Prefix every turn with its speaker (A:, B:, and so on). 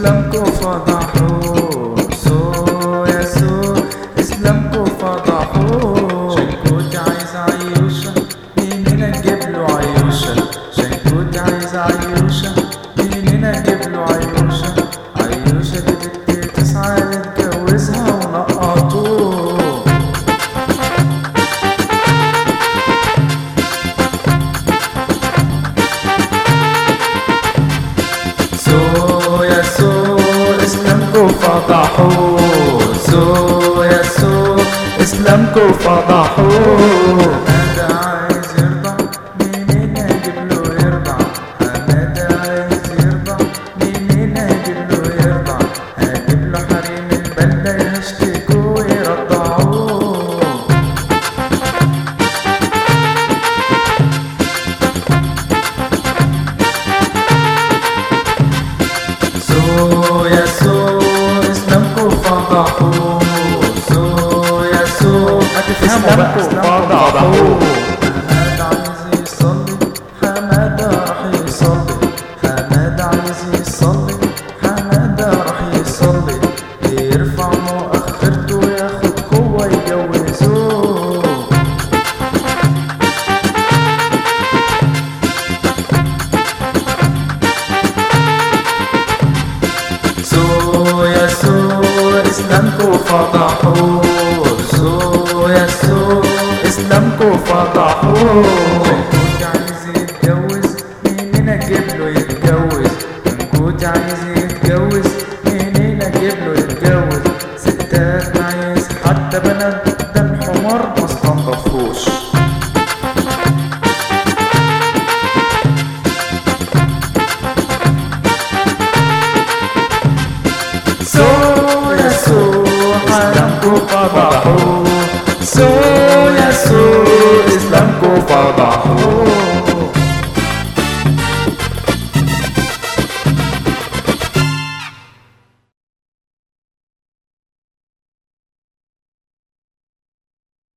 A: اسلامكو فضحوا سو يا سو اسلامكو فضحوا شنكوت عايز عيوشة منين أجيب له عيوشة شنكوت عايز عيوشة منين أجيب له عيوشة عيوشة دي بنت تسعى نتجوزها ونقطوه. سو اسلامكو فضحوا سو يا سو اسلامكو فضحوا. حمادة عايز منين أجيب له عايز منين أجيب له له حريم يشتكوا ويرضعوه. حماد عايز يصلي راح يصلي عايز يصلي راح يصلي يرفع مؤخرته وياخد قوة يجوزوه فضحوا فضحوا كنت عايز يتجوز منين أجيب له يتجوز كنت عايز يتجوز منين أجيب له يتجوز ستات عايز حتى بنات ده الحمار ما استنضفوش سو يا سو اسلامكو Oh.